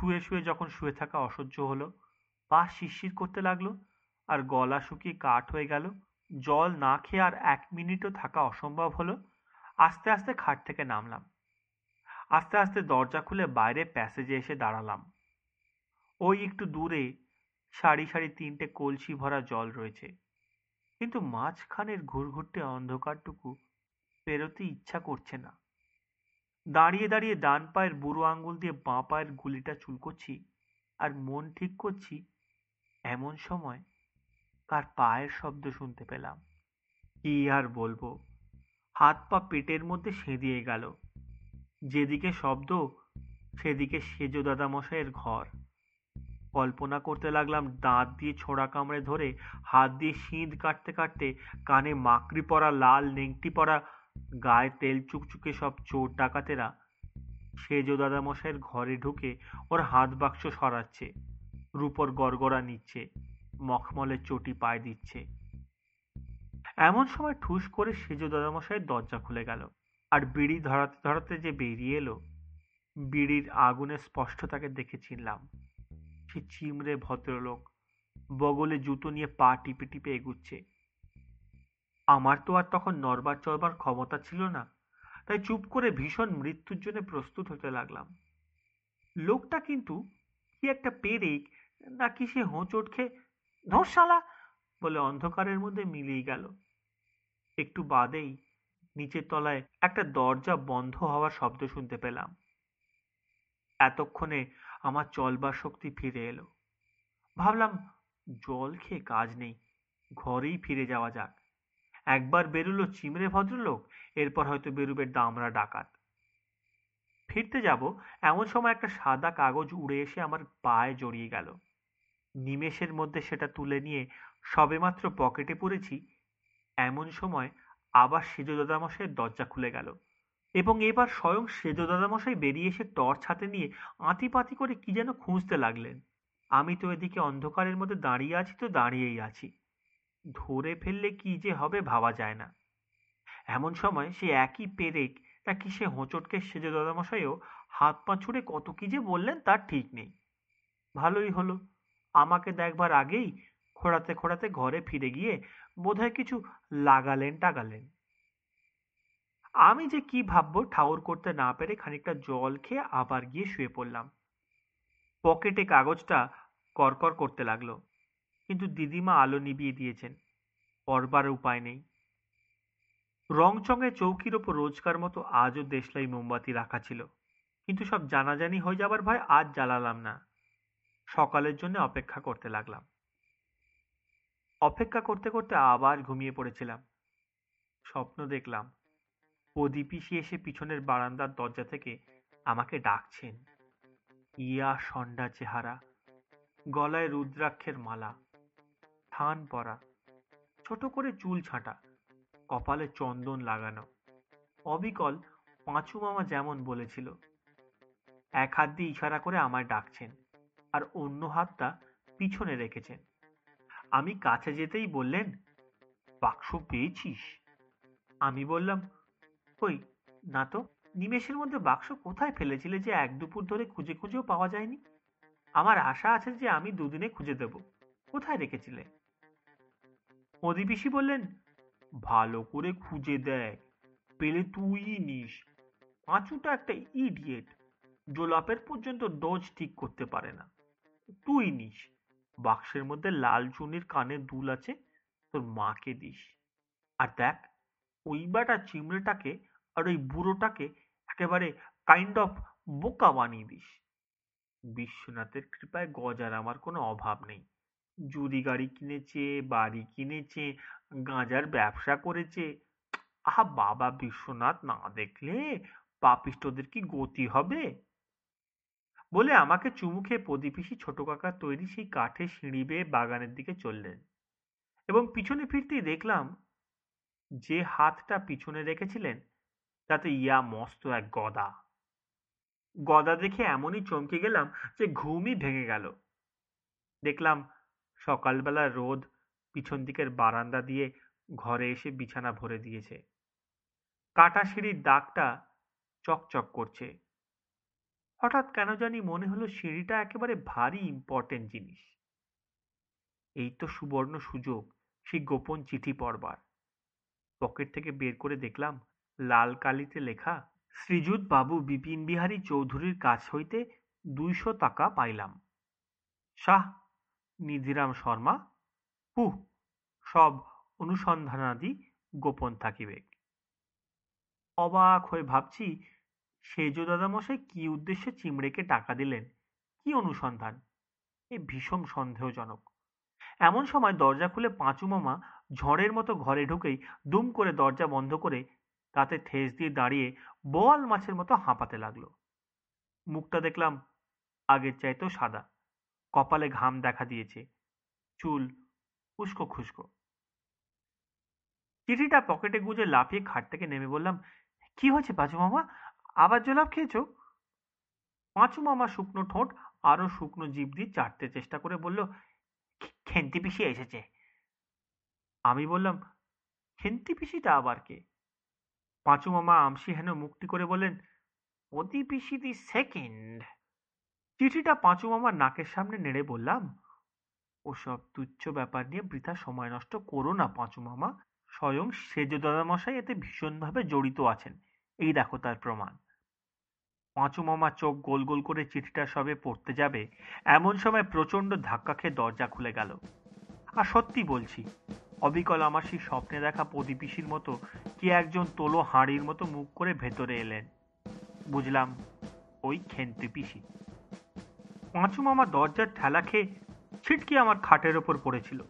শুয়ে শুয়ে যখন শুয়ে থাকা অসহ্য হলো, পা শিরশির করতে লাগল আর গলা শুকিয়ে কাঠ হয়ে গেল। জল না খেয়ে আর এক মিনিটও থাকা অসম্ভব হলো। আস্তে আস্তে খাট থেকে নামলাম। আস্তে আস্তে দরজা খুলে বাইরে প্যাসেজে এসে দাঁড়ালাম। ওই একটু দূরে সারি সারি তিনটে কলসি ভরা জল রয়েছে। কিন্তু মাঝখানের ঘুরঘুরটে অন্ধকারটুকু পেরোতে ইচ্ছা করছে না। দাঁড়িয়ে দাঁড়িয়ে ডান পায়ের বুড়ো আঙ্গুল দিয়ে বাঁ পায়ের গুলিটা চুলকোচ্ছি আর মন ঠিক করছি এমন সময় কার পায়ের শব্দ শুনতে পেলাম। কি আর বলব? হাত পা পেটের মধ্যে সেঁধিয়ে গেল। যেদিকে শব্দ, সেদিকে সেজ দাদামশাইয়ের ঘর। কল্পনা করতে লাগলাম দাঁত দিয়ে ছোড়া কামড়ে ধরে, হাত দিয়ে শীত কাটতে কাটতে কানে মাকড়ি পরা, লাল নেংটি পরা গায়ে তেল চুকচুকে সব চোর ডাকাতেরা সেজ দাদামশাইয়ের ঘরে ঢুকে ওর হাত বাক্স সরাচ্ছে, রূপর গড়গড়া নিচ্ছে মখমলের চটি পায়ে দিচ্ছে। এমন সময় ঠুস করে সেজ দাদামশাইয়ের দরজা খুলে গেল আর বিড়ি ধরাতে ধরাতে যে বেরিয়ে এলো, বিড়ির আগুনে স্পষ্ট তাকে দেখে চিনলাম। সে চিমড়ে ভদ্রলোক, বগলে জুতো নিয়ে পা টিপে টিপে এগুচ্ছে। আমার তো আর তখন নরবার চড়বার ক্ষমতা ছিল না, তাই চুপ করে ভীষণ মৃত্যুর জন্য প্রস্তুত হতে লাগলাম। লোকটা কিন্তু কি একটা পেরেক, নাকি সে হোঁচট খেয়ে, ধর্ষালা! বলে অন্ধকারের মধ্যে মিলিয়ে গেল। একটু বাদেই নিচের তলায় একটা দরজা বন্ধ হওয়ার শব্দ শুনতে পেলাম। এতক্ষণে আমার চলবার শক্তি ফিরে এলো। ভাবলাম, জল খেয়ে কাজ নেই, ঘরেই ফিরে যাওয়া যাক। একবার বেরুলো চিমড়ে ভদ্রলোক, এরপর হয়তো বেরুবে দামরা ডাকাত। ফিরতে যাব, এমন সময় একটা সাদা কাগজ উড়ে এসে আমার পায়ে জড়িয়ে গেল। নিমেষের মধ্যে সেটা তুলে নিয়ে সবেমাত্র পকেটে পড়েছি। এমন সময় আবার সেজ দাদামশাইয়ের দরজা খুলে গেল এবং এবার স্বয়ং সেজ দাদামশাই বেরিয়ে এসে টর্চ হাতে নিয়ে আঁতিপাতি করে কি যেন খুঁজতে লাগলেন। আমি তো এদিকে অন্ধকারের মধ্যে দাঁড়িয়ে আছি, তো দাঁড়িয়েই আছি। ধরে ফেললে কি যে হবে ভাবা যায় না। এমন সময় সে একই পেরেক নাকি সে হোঁচটকে সেজ দাদামশাইও হাত পা ছুড়ে কত কি যে বললেন তার ঠিক নেই। ভালোই হলো, আমাকে দেখবার আগেই খোঁড়াতে খোঁড়াতে ঘরে ফিরে গিয়ে বোধহয় কিছু লাগালেন টাগালেন। আমি যে কি ভাববো ঠাউর করতে না পেরে খানিকটা জল খেয়ে আবার গিয়ে শুয়ে পড়লাম। পকেটে কাগজটা করকর করতে লাগল। কিন্তু দিদিমা আলো নিবিয়ে দিয়েছেন। পরবার উপায় নেই। রংচঙে চৌকির ওপর রোজকার মতো আজও দেশলাই মোমবাতি রাখা ছিল। কিন্তু সব জানাজানি হয়ে যাবার ভয় আজ জ্বালালাম না। সকালের জন্য অপেক্ষা করতে লাগলাম। অপেক্ষা করতে করতে আবার ঘুমিয়ে পড়েছিলাম। স্বপ্ন দেখলাম প্রদীপিসি এসে পিছনের বারান্দার দরজা থেকে আমাকে ডাকছেন। ইয়া সন্ডা চেহারা, গলায় রুদ্রাক্ষের মালা। থান পরা, ছোট করে চুল ছাঁটা, কপালে চন্দন লাগানো। অবিকল পাঁচু মামা যেমন বলেছিল, এক হাত দিয়ে ইশারা করে আমায় ডাকছেন আর অন্য হাতটা পিছনে রেখেছেন। আমি কাছে যেতেই বললেন, বাক্স পেয়েছিস? আমি বললাম কই না তো, নিমেষের মধ্যে বাক্স কোথায় ফেলেছিলে যে এক দুপুর ধরে খুঁজে খুঁজেও পাওয়া যায়নি? আমার আশা আছে যে আমি দুদিনে খুঁজে দেব। কোথায় রেখেছিলে? অধিপিসি বললেন, ভালো করে খুঁজে দেয় পেলে তুই নিস। পাঁচুটা একটা ইডিয়েট জোলাপের পর্যন্ত ডোজ ঠিক করতে পারে না। তুই নিস। বাক্সের মধ্যে লাল চুনির কানের দুল আছে, তোর মাকে দিস। আর দেখ, ওই বাটা চিমড়েটাকে আর ওই বুড়োটাকে একেবারে কাইন্ড অফ বোকা বানিয়ে দিস। বিশ্বনাথের কৃপায় গজার আমার কোনো অভাব নেই। জুরি গাড়ি কিনেছে, বাড়ি কিনেছে, গাঁজার ব্যবসা করেছে। আহা বাবা, বিশ্বনাথ, না দেখলে পাপিষ্টদের কি গতি হবে? বলে আমাকে চুমু খেয়ে প্রদীপিসি ছোট কাকার তৈরি সেই কাঠের সিঁড়ি বেয়ে বাগানের দিকে চললেন এবং পিছনে ফিরতেই দেখলাম যে হাতটা পিছনে রেখেছিলেন, তাতে ইয়া মস্ত এক গদা। গদা দেখে এমনই চমকে গেলাম যে ঘুমই ভেঙে গেল। দেখলাম সকালবেলা রোদ পিছন দিকের বারান্দা দিয়ে ঘরে এসে বিছানা ভরে দিয়েছে। কাটা সিঁড়ির দাগটা চকচক করছে। হঠাৎ কেন জানি মনে হলো সিঁড়িটা একেবারে ভারী ইম্পর্টেন্ট জিনিস। এই তো সুবর্ণ সুযোগ, সেই গোপন চিঠি পড়বার। পকেট থেকে বের করে দেখলাম লাল কালিতে লেখা, শ্রীযুত বাবু বিপিন বিহারী চৌধুরীর কাছ হইতে দুইশো টাকা পাইলাম। শাহ নিধিরাম শর্মা। হু সব অনুসন্ধানাদি গোপন থাকিবে। অবাক হয়ে ভাবছি, সেজ দাদামশাই কি উদ্দেশ্যে চিমড়েকে টাকা দিলেন? কি অনুসন্ধান? এ ভীষণ সন্দেহজনক। এমন সময় দরজা খুলে পাঁচু মামা ঝড়ের মতো ঘরে ঢুকেই দুম করে দরজা বন্ধ করে তাতে ঠেস দিয়ে দাঁড়িয়ে বোয়াল মাছের মতো হাঁপাতে লাগল। মুখটা দেখলাম আগের চাইতেও সাদা। কপালে ঘাম দেখা দিয়েছে। চুল উস্কো খুস্কো চিঠিটা পকেটে গুঁজে লাফিয়ে খাট থেকে নেমে বললাম, কি হয়েছে পাঁচু মামা? আবার জলাপ খেয়েছো? পাঁচু মামা শুকনো ঠোঁট আরও শুকনো জিভ দিয়ে চাটতে চেষ্টা করে বলল খেন্তি পিসি এসেছে। আমি বললাম, খেন্তি পিসিটা আবার কে? পাঁচু মামা আমসি হেন মুক্তি করে বললেন, অতি পিসি দি সেকেন্ড চিঠিটা পাঁচু মামার নাকের সামনে নেড়ে বললাম, ওসব তুচ্ছ ব্যাপার নিয়ে বৃথা সময় নষ্ট করো না পাঁচু মামা। স্বয়ং সেজ দাদামশাই এতে ভীষণভাবে জড়িত আছেন। এই দেখো তার প্রমাণ। পাঁচু মামা চোখ গোল গোল করে চিঠিটা সবে পড়তে যাবে, এমন সময় প্রচণ্ড ধাক্কা খেয়ে দরজা খুলে গেল। আর সত্যি বলছি, অবিকল আমার সেই স্বপ্নে দেখা প্রদীপিসির মতো কি একজন তোলো হাঁড়ির মতো মুখ করে ভেতরে এলেন। বুঝলাম, ওই খেন্তি পিসি। পাঁচু মামা দরজার ঠেলা খেয়ে ছিটকে আমার খাটের ওপর পড়েছিল।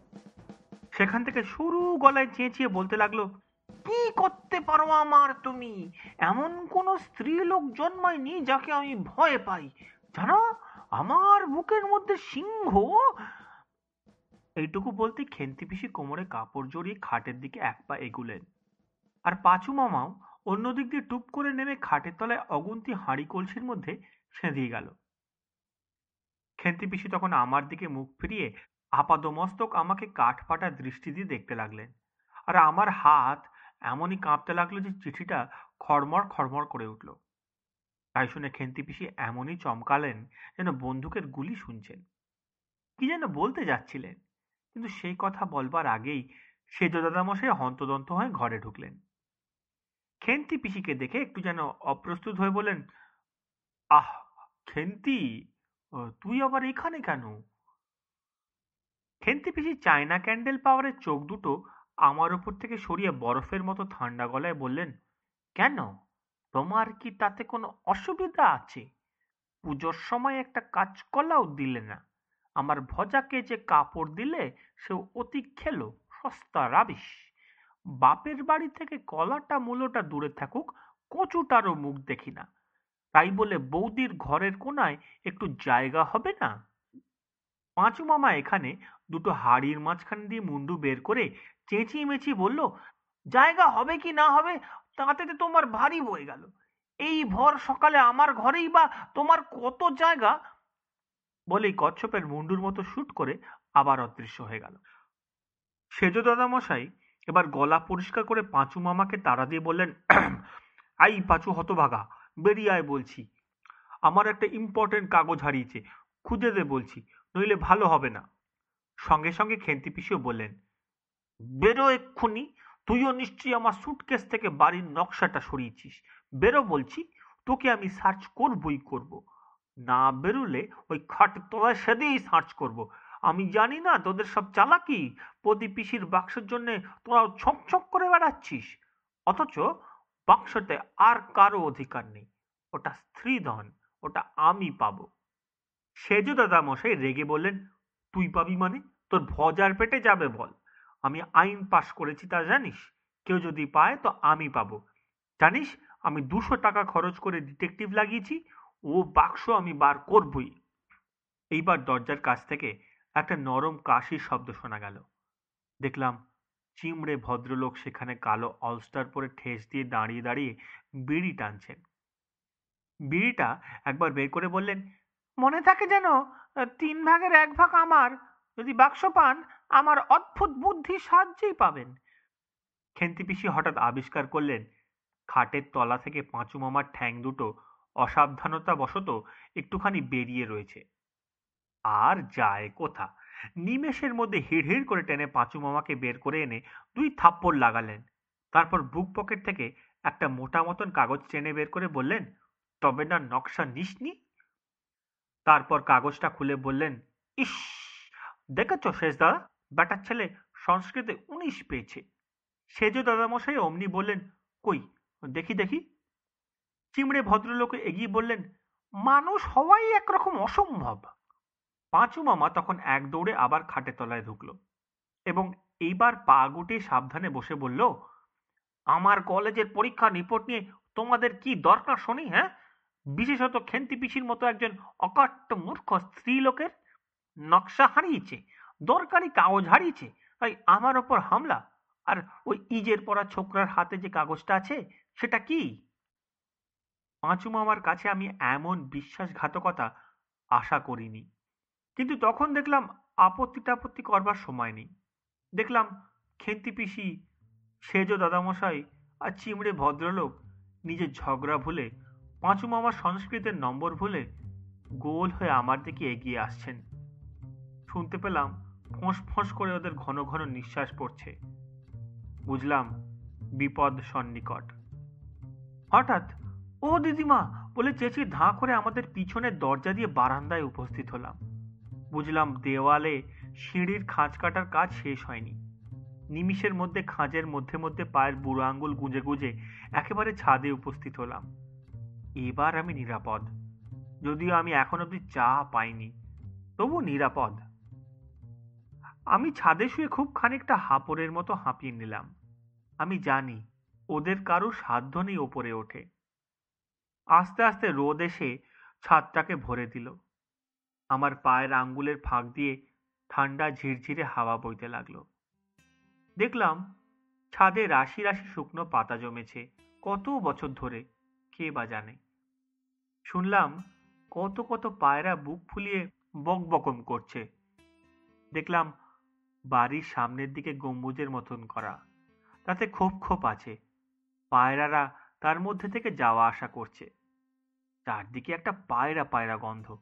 সেখান থেকে সরু গলায় চেঁচিয়ে বলতে লাগল, কি করতে পারো আমার তুমি? এমন কোন স্ত্রী লোক জন্মায়নি যাকে আমি ভয় পাই। জানো, আমার বুকের মধ্যে সিংহ। এইটুকু বলতে খেন্তি পিসি কোমরে কাপড় জড়িয়ে খাটের দিকে এক পা এগুলেন। আর পাঁচু মামাও অন্য দিক দিয়ে টুপ করে নেমে খাটের তলায় অগুন্তি হাঁড়ি কলসির মধ্যে সেঁধিয়ে গেল। খেন্তি পিসি তখন আমার দিকে মুখ ফিরিয়ে আপাদমস্তক আমাকে কাঠ ফাটা দৃষ্টি দিয়ে দেখতে লাগলেন। আর আমার হাত এমনই কাঁপতে লাগল যে চিঠিটা খড়মড় খড়মড় করে উঠল। তাই শুনে খেন্তি পিসি এমনই চমকালেন যেন বন্দুকের গুলি শুনছেন। কি যেন বলতে যাচ্ছিলেন, কিন্তু সেই কথা বলবার আগেই সেজ দাদামশাই হন্তদন্ত হয়ে ঘরে ঢুকলেন। খেন্তি পিসিকে দেখে একটু যেন অপ্রস্তুত হয়ে বলেন আহ খেন্তি তুই আবার এখানে কেন? খেন্তি পিসি চায়না ক্যান্ডেল পাওয়ারের চোখ দুটো আমার উপর থেকে সরিয়ে বরফের মতো ঠান্ডা গলায় বললেন, কেন? তোমার কি তাতে কোনো অসুবিধা আছে? পুজোর সময় একটা কাজ কলাও দিলে না। আমার ভজাকে যে কাপড় দিলে সে অতি খেলো, সস্তা রাবিশ। বাপের বাড়ি থেকে কলাটা মূলোটা দূরে থাকুক, কচুটারও মুখ দেখি না। তাই বলে বৌদির ঘরের কোনায় একটু জায়গা হবে না? পাঁচু মামা এখানে দুটো হাড়ির মাঝখান দিয়ে মুন্ডু বের করে চেঁচিয়ে মেচিয়ে বলল, জায়গা হবে কি না হবে? তাতে তো তোমার ভারী বয়ে গেল। এই ভর সকালে আমার ঘরেই বা তোমার কত জায়গা? বলেই কচ্ছপের মুন্ডুর মতো শুট করে আবার অদৃশ্য হয়ে গেল। সেজ দাদামশাই এবার গলা পরিষ্কার করে পাঁচু মামাকে তাড়া দিয়ে বললেন, আই পাঁচু হতভাগা বেরিয়ে আয় বলছি, আমার একটা ইম্পর্টেন্ট কাগজ হারিয়েছে, খুঁজে দে বলছি, নইলে ভালো হবে না। সঙ্গে সঙ্গে খেন্তি পিসিও বললেন, বেরো এক্ষুনি, তুইও নিশ্চয়ই আমার সুটকেস থেকে বাড়ির নকশাটা সরিয়েছিস। বেরো বলছি, তোকে আমি সার্চ করবই করব। না বেরুলে ওই খাট তলায় সেদিয়েই সার্চ করব। আমি জানি না তোদের সব চালাকি, প্রতি পিসির বাক্সের জন্যে তোরা ছক ছক করে বেড়াচ্ছিস। অথচ বাক্সতে আর কারও অধিকার নেই। ওটা স্ত্রীধন ওটা আমি পাবো। সেজ দাদা মশাই রেগে বললেন, তুই পাবি মানে? তোর ভজার পেটে যাবে বল। আমি আইন পাশ করেছি তা জানিস? কেউ যদি পায় তো আমি পাবো। জানিস, আমি দুশো টাকা খরচ করে ডিটেকটিভ লাগিয়েছি, ও বাক্স আমি বার করবই। এইবার দরজার কাছ থেকে একটা নরম কাশির শব্দ শোনা গেল। দেখলাম, চিমড়ে ভদ্রলোক সেখানে কালো অলস্টার পরে ঠেস দিয়ে দাঁড়িয়ে দাঁড়িয়ে বিড়ি টানছেন। বিড়িটা একবার বের করে বললেন, মনে থাকে যেন তিন ভাগের এক ভাগ আমার। যদি বাক্স পান, আমার অদ্ভুত বুদ্ধি সাহায্যেই পাবেন। খেন্তি পিসি হঠাৎ আবিষ্কার করলেন, খাটের তলা থেকে পাঁচু মামার ঠ্যাং দুটো অসাবধানতা বশত একটুখানি বেরিয়ে রয়েছে। আর যায় কোথা? নিমেষের মধ্যে হিড় হিড় করে টেনে পাঁচু মামাকে বের করে এনে দুই থাপ্পড় লাগালেন। তারপর বুক পকেট থেকে একটা মোটা মতন কাগজ টেনে বের করে বললেন তবে না নকশা নিসনি? তারপর কাগজটা খুলে বললেন, ইস, দেখেছ দাদা? বেটার ছেলে সংস্কৃতে উনিশ পেয়েছে। সেজ দাদামশাই অমনি বললেন, কই, দেখি দেখি। চিমড়ে ভদ্রলোকে এগিয়ে বললেন, মানুষ হওয়াই একরকম অসম্ভব। পাঁচু মামা তখন এক দৌড়ে আবার খাটে তলায় ঢুকলো এবং এইবার পা গুটিয়ে সাবধানে বসে বলল, আমার কলেজের পরীক্ষা রিপোর্ট নিয়ে তোমাদের কি দরকার শুনি হ্যাঁ? বিশেষত খেন্তি পিছির মতো একজন অকাট্য মূর্খ স্ত্রী লোকের নকশা হারিয়েছে, দরকারি কাগজ হারিয়েছে, তাই আমার ওপর হামলা। আর ওই ইজের পড়া ছোকরার হাতে যে কাগজটা আছে, সেটা কি? পাঁচু মামার কাছে আমি এমন বিশ্বাসঘাতকতা আশা করিনি। কিন্তু তখন দেখলাম আপত্তি টাপত্তি করবার সময় নেই। দেখলাম খেন্তি পিসি, সেজ দাদামশাই আর চিমড়ে ভদ্রলোক নিজের ঝগড়া ভুলে পাঁচু মামার সংস্কৃতের নম্বর ভুলে গোল হয়ে আমার দিকে এগিয়ে আসছেন। শুনতে পেলাম ফোঁস ফোঁস করে ওদের ঘন ঘন নিঃশ্বাস পড়ছে। বুঝলাম বিপদ সন্নিকট। হঠাৎ, ও দিদিমা! বলে চেঁচিয়ে ধাঁ করে আমাদের পিছনের দরজা দিয়ে বারান্দায় উপস্থিত হলাম। বুঝলাম দেওয়ালে সিঁড়ির খাঁজ কাটার কাজ শেষ হয়নি। নিমিষের মধ্যে খাঁজের মধ্যে মধ্যে পায়ের বুড়ো আঙ্গুল গুঁজে গুঁজে একেবারে ছাদে উপস্থিত হলাম। এবার আমি নিরাপদ। যদিও আমি এখন অব্দি চা পাইনি, তবু নিরাপদ। আমি ছাদে শুয়ে খুব খানিকটা হাঁপড়ের মতো হাঁপিয়ে নিলাম। আমি জানি ওদের কারও সাধ্য নেই ওপরে ওঠে। আস্তে আস্তে রোদ এসে ছাদটাকে ভরে দিল। আমার পায়ের আঙ্গুলের ফাঁক দিয়ে ঠান্ডা ঝিরঝিরে হাওয়া বইতে লাগল। দেখলাম ছাদে রাশি রাশি শুকনো পাতা জমেছে কত বছর ধরে। কে বা জানে? শুনলাম কত কত পায়রা বুক ফুলিয়ে বক বকম করছে। দেখলাম বাড়ির সামনের দিকে গম্বুজের মতন করা। তাতে খোপ খোপ আছে। পায়রারা তার মধ্যে থেকে যাওয়া আসা করছে। চারদিকে একটা পায়রা পায়রা গন্ধ।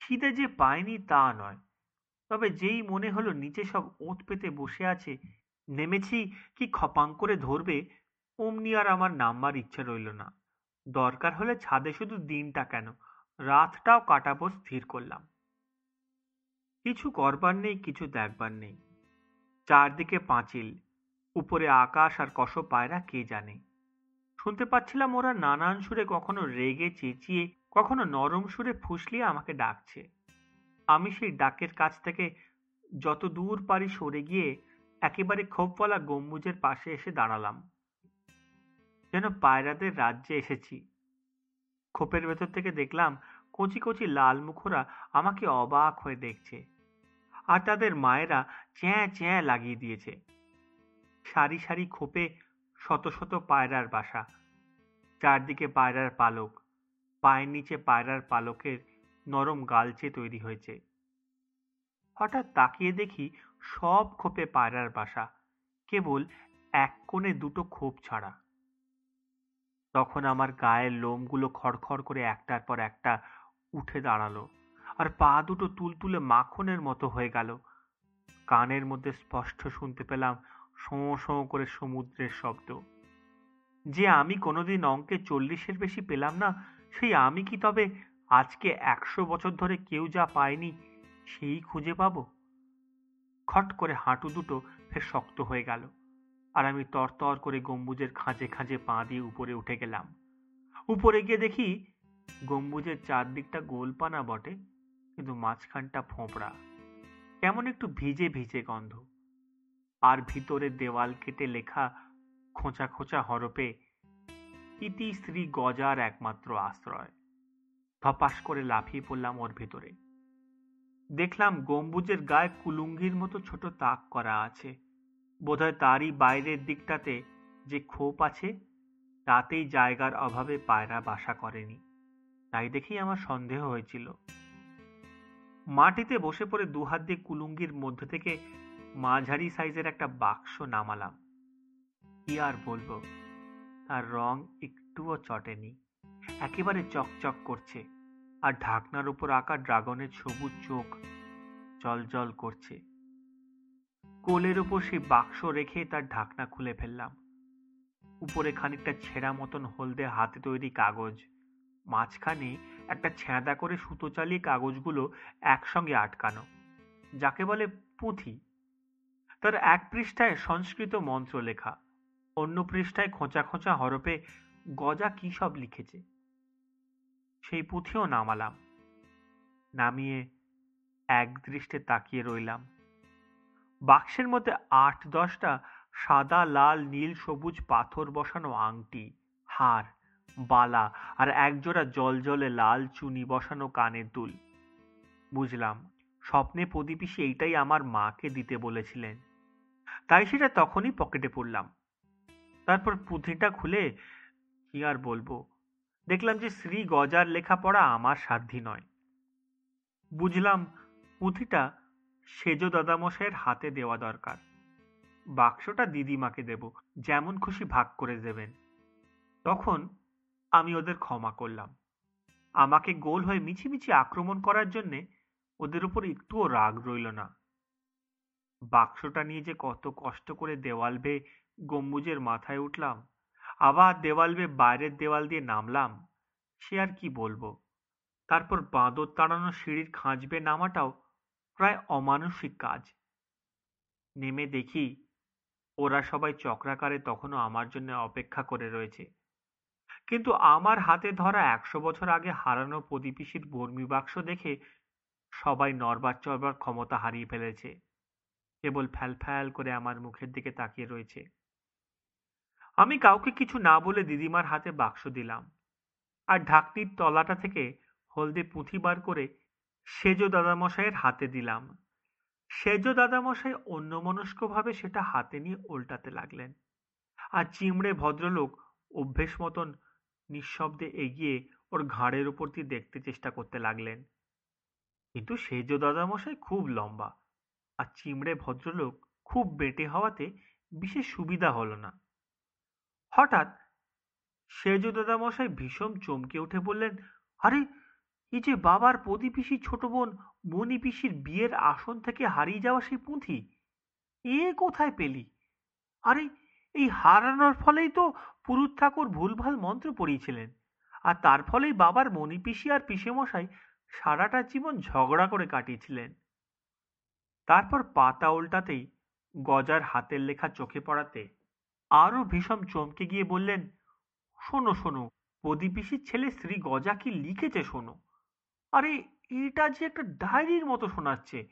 খিদে যে পায়নি তা নয়। তবে যেই মনে হলো নিচে সব ওঁত পেতে বসে আছে, নেমেছি কি খপাং করে ধরবে অমনি আর আমার নামবার ইচ্ছে রইল না। দরকার হলে ছাদে শুধু দিনটা কেন? রাতটাও কাটাবো স্থির করলাম। কিছু করবার নেই, কিছু দেখবার নেই। চারদিকে পাঁচিল, উপরে আকাশ আর কষ পায়রা কে জানে? শুনতে পাচ্ছিলাম ওরা নানান সুরে কখনো রেগে চেঁচিয়ে, কখনো নরম সুরে ফুসলিয়ে আমাকে ডাকছে। আমি সেই ডাকের কাছ থেকে যত দূর পারি সরে গিয়ে একেবারে খোপওয়ালা গম্বুজের পাশে এসে দাঁড়ালাম। যেন পায়রাদের রাজ্যে এসেছি। খোপের ভেতর থেকে দেখলাম কচি কচি লাল মুখরা আমাকে অবাক হয়ে দেখছে আর তাদের মায়েরা চ্যাঁ চ্যাঁ লাগিয়ে দিয়েছে। সারি সারি খোপে শত শত পায়রার বাসা। চারদিকে পায়রার পালক। পায়ের নিচে পায়রার পালকের নরম গালচে তৈরি হয়েছে। হঠাৎ তাকিয়ে দেখি সব খোপে পায়রার বাসা। কেবল এক কোণে দুটো খোপ ছাড়া। তখন আমার গায়ের লোমগুলো খড়খড় করে একটার পর একটা উঠে দাঁড়াল আর পা দুটো তুলতুলে মাখনের মতো হয়ে গেল। কানের মধ্যে স্পষ্ট শুনতে পেলাম শোঁ শোঁ করে সমুদ্রের শব্দ। যে আমি কোনোদিন অঙ্কে চল্লিশের বেশি পেলাম না, সেই আমি কি তবে আজকে একশো বছর ধরে কেউ যা পায়নি সেই খুঁজে পাব? খট করে হাঁটু দুটো ফের শক্ত হয়ে গেল। আর আমি তরতর করে গম্বুজের খাঁজে খাঁজে পা দিয়ে উপরে উঠে গেলাম। উপরে গিয়ে দেখি গম্বুজের চারদিকটা গোলপানা বটে, কিন্তু মাঝখানটা ফোঁপড়া। কেমন একটু ভিজে ভিজে গন্ধ। আর ভিতরে দেওয়াল কেটে লেখা খোঁচা খোঁচা হরপে ইতি শ্রী গজার একমাত্র আশ্রয়। ধপাস করে লাফিয়ে পড়লাম ওর ভিতরে। দেখলাম গম্বুজের গায়ে কুলুঙ্গির মতো ছোট তাক করা আছে। বোধহয় তারই বাইরের দিকটাতে যে খোপ আছে, তাতেই জায়গার অভাবে পায়রা বাসা করেনি। তাই দেখেই আমার সন্দেহ হয়েছিল। মাটিতে বসে পড়ে দুহাত দিয়ে কুলুঙ্গির মধ্যে থেকে মাঝারি সাইজের একটা বাক্স নামালাম। কি আর বলব, তার রং একটুও চটেনি। একেবারে চকচক করছে আর ঢাকনার উপর আঁকা ড্রাগনের সবুজ চোখ জল করছে। কোলের উপর সেই বাক্স রেখে তার ঢাকনা খুলে ফেললাম। উপরে খানিকটা ছেঁড়া মতন হলদে হাতে তৈরি কাগজ, মাঝখানে একটা ছেঁদা করে সুতো চালিয়ে কাগজগুলো একসঙ্গে আটকানো, যাকে বলে পুঁথি। তার এক পৃষ্ঠায় সংস্কৃত মন্ত্র লেখা অন্য পৃষ্ঠায় খোঁচা খোঁচা হরপে গজা কি সব লিখেছে। সেই পুঁথিও নামালাম, নামিয়ে এক দৃষ্টে তাকিয়ে রইলাম। বাক্সের মধ্যে আট দশটা সাদা, লাল, নীল, সবুজ পাথর বসানো আংটি, হার, বালা আর একজোড়া জল জলে লাল চুনি বসানো কানের দুল। বুঝলাম, স্বপ্নে প্রদীপিসি এইটাই আমার মাকে দিতে বলেছিলেন। তাই সেটা তখনই পকেটে পড়লাম। তারপর পুঁথিটা খুলে কি আর বলব? দেখলাম যে শ্রী গজার লেখাপড়া আমার সাধ্যি নয়। বুঝলাম, পুঁথিটা সেজ দাদামশাইয়ের হাতে দেওয়া দরকার। বাক্সটা দিদিমাকে দেব, যেমন খুশি ভাগ করে দেবেন। তখন আমি ওদের ক্ষমা করলাম। আমাকে গোল হয়ে মিছিমিছি আক্রমণ করার জন্যে ওদের উপর একটুও রাগ রইল না। বাক্সটা নিয়ে যে কত কষ্ট করে দেওয়াল বেয়ে গম্বুজের মাথায় উঠলাম, আবার দেওয়াল বেয়ে বাইরের দেওয়াল দিয়ে নামলাম, সে আর কি বলব? তারপর বাঁদর তাড়ানো সিঁড়ির খাঁজ বেয়ে নামাটাও প্রায় অমানসিক কাজ। নেমে দেখি ওরা সবাই চক্রাকারে তখনও আমার জন্য অপেক্ষা করে রয়েছে। কিন্তু আমার হাতে ধরা একশো বছর আগে হারানো প্রদীপিসির বর্মী বাক্স দেখে সবাই নরবার চড়বার ক্ষমতা হারিয়ে ফেলেছে। কেবল ফ্যাল ফ্যাল করে আমার মুখের দিকে তাকিয়ে রয়েছে। আমি কাউকে কিছু না বলে দিদিমার হাতে বাক্স দিলাম। আর ঢাকনির তলাটা থেকে হলদে পুঁথি বার করে সেজ দাদামশাইয়ের হাতে দিলাম। সেজ দাদামশাই অন্যমনস্কভাবে সেটা হাতে নিয়ে উল্টাতে লাগলেন। আর চিমড়ে ভদ্রলোক অভ্যেস মতন নিঃশব্দে এগিয়ে ওর ঘাড়ের উপর দিয়ে দেখতে চেষ্টা করতে লাগলেন। কিন্তু সেজ দাদামশাই খুব লম্বা আর চিমড়ে ভদ্রলোক খুব বেটে হওয়াতে বিশেষ সুবিধা হল না। হঠাৎ সেজ দাদামশাই ভীষণ চমকে উঠে বললেন, আরে এই যে বাবার প্রদীপিসি ছোট বোন মণি পিসির বিয়ের আসন থেকে হারিয়ে যাওয়া সেই পুঁথি, এ কোথায় পেলি? আরে, এই হারানোর ফলেই তো পুরুত ঠাকুর ভুলভাল মন্ত্র পড়িয়েছিলেন। আর তার ফলেই বাবার মণি পিসি আর পিসেমশাই সারাটা জীবন ঝগড়া করে কাটিয়েছিলেন। তারপর পাতা উল্টাতেই গজার হাতের লেখা চোখে পড়াতে আরও ভীষণ চমকে গিয়ে বললেন, শোনো শোনো প্রদীপিসির ছেলে শ্রী গজা কি লিখেছে শোনো। আরে, এটা যে একটা ডায়েরির মতো শোনাচ্ছে।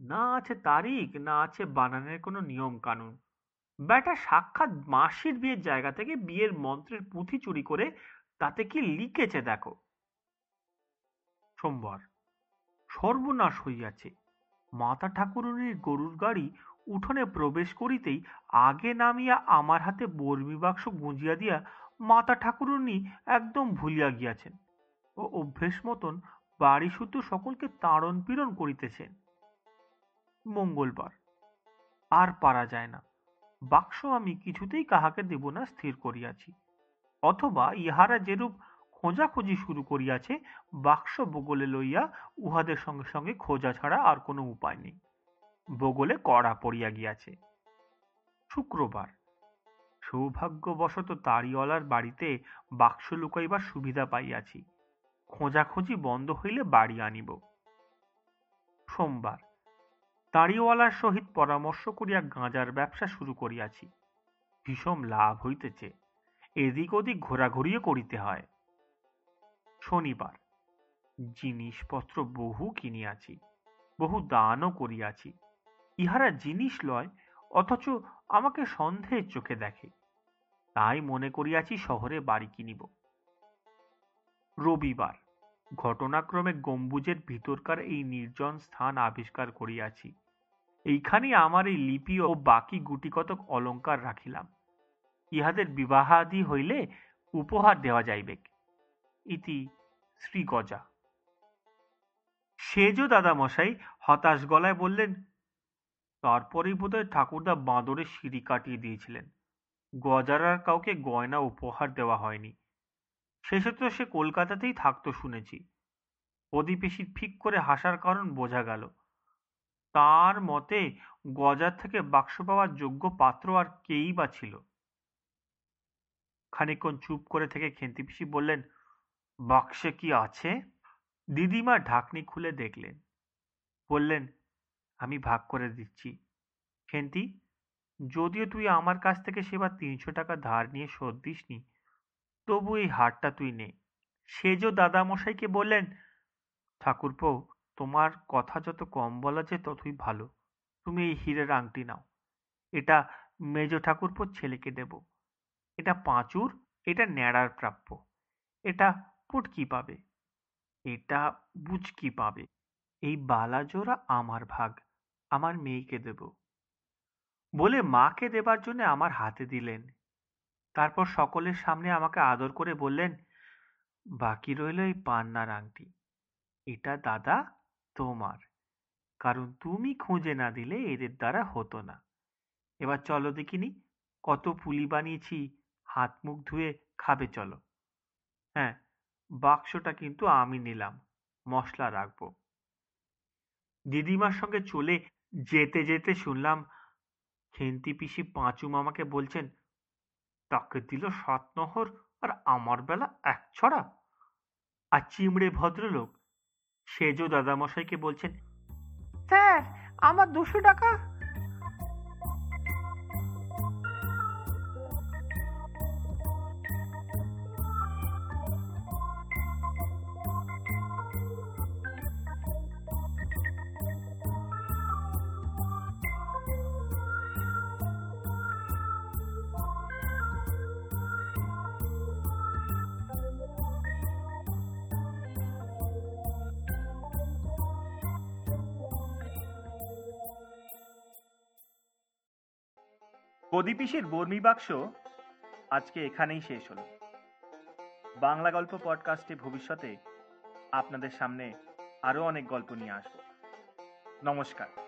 না আছে তারিখ, না আছে বানানের কোনো নিয়ম কানুন ব্যাটা সাক্ষাৎ মাসির বিয়ের জায়গা থেকে বিয়ের মন্ত্রের পুঁথি চুরি করে তাতে কি লিখেছে দেখো। সোমবার। সর্বনাশ হইয়াছে। মাতা ঠাকুরুনির গরুর গাড়ি উঠোনে প্রবেশ করিতেই আগে নামিয়া আমার হাতে বর্মি বাক্স গুঁজিয়া দিয়া মাতা ঠাকুরুনি একদম ভুলিয়া গিয়াছেন। ও অভ্যেস মতন বাড়ি শুদ্ধ সকলকে তাড়ন পীড়ন করিতেছেন মঙ্গলবার। আর পারা যায় না। বাক্স আমি কিছুতেই কাহাকে দেব না স্থির করিয়াছি। অথবা ইহারা যেরূপ খোঁজাখুঁজি শুরু করিয়াছে, বাক্স বগলে লইয়া উহাদের সঙ্গে সঙ্গে খোঁজা ছাড়া আর কোনো উপায় নেই। বগলে কড়া পড়িয়া গিয়াছে। শুক্রবার। সৌভাগ্যবশত তারিওয়ালার বাড়িতে বাক্স লুকাইবার সুবিধা পাইয়াছি। খোঁজাখুঁজি বন্ধ হইলে বাড়ি আনিব। সোমবার তাড়িওয়ালার সহিত পরামর্শ করিয়া গাঁজার ব্যবসা শুরু করিয়াছি। ভীষণ লাভ হইতেছে, এদিক ওদিক ঘোরাঘুরিও করিতে হয়। শনিবার, জিনিসপত্র বহু কিনিয়াছি, বহু দানও করিয়াছি। ইহারা জিনিস লয়, অথচ আমাকে সন্দেহের চোখে দেখে। তাই মনে করিয়াছি শহরে বাড়ি কিনিব। রবিবার ঘটনাক্রমে গম্বুজের ভিতরকার এই নির্জন স্থান আবিষ্কার করিয়াছি। এইখানেই আমার এই লিপি ও বাকি গুটিকতক অলঙ্কার রাখিলাম। ইহাদের বিবাহাদি হইলে উপহার দেওয়া যাইবে ইতি শ্রী গজা সেজ দাদামশাই হতাশ গলায় বললেন, তারপরেই বোধহয় ঠাকুরদা বাঁদরের সিঁড়ি কাটিয়ে দিয়েছিলেন। গজার আর কাউকে গয়না উপহার দেওয়া হয়নি। শেষে তো সে কলকাতাতেই থাকতো শুনেছি। প্রদীপেশির ফিক করে হাসার কারণ বোঝা গেল। তার মতে গজার থেকে বাক্স পাওয়ার যোগ্য পাত্র আর কেই বা ছিল। খানিকক্ষণ চুপ করে থেকে খেন্তি পিসি বললেন, বাক্সে কি আছে? দিদিমা ঢাকনি খুলে দেখলেন। বললেন, আমি ভাগ করে দিচ্ছি। খেন্তি, যদিও তুই আমার কাছ থেকে সেবার তিনশো টাকা ধার নিয়ে শোধ দিসনি তবু এই হারটা তুই নে। সেজ দাদামশাইকে বললেন, ঠাকুরপো, তোমার কথা যত কম বলা যায় ততই ভালো। তুমি এই হীরের আংটি নাও। এটা মেজ ঠাকুরপোর ছেলেকে দেব। এটা পাঁচুর, এটা ন্যাড়ার প্রাপ্য। এটা পুটকি পাবে। এটা বুচকি পাবে। এই বালাজোড়া আমার ভাগ, আমার মেয়েকে দেব। বলে মাকে দেবার জন্য আমার হাতে দিলেন। তারপর সকলের সামনে আমাকে আদর করে বললেন, বাকি রইল এই পান্নার আংটি। এটা দাদা তোমার। কারণ তুমি খুঁজে না দিলে এদের দ্বারা হতো না। এবার চলো দেখিনি, কত পুলি বানিয়েছি, হাত মুখ ধুয়ে খাবে চলো। হ্যাঁ বাক্সটা কিন্তু আমি নিলাম, মশলা রাখব। দিদিমার সঙ্গে চলে যেতে যেতে শুনলাম, খেন্তি পিসি পাঁচু মামাকে বলছেন তাকে দিল সাত নহর আর আমার বেলা এক ছড়া। আর চিমড়ে ভদ্রলোক, সেজো দাদামশাইকে বলছেন, স্যার, আমার দুশো টাকা প্রদীপিসের বর্মী বাক্স আজকে এখানেই শেষ হল। বাংলা গল্প পডকাস্টে ভবিষ্যতে আপনাদের সামনে আরও অনেক গল্প নিয়ে আসব। নমস্কার।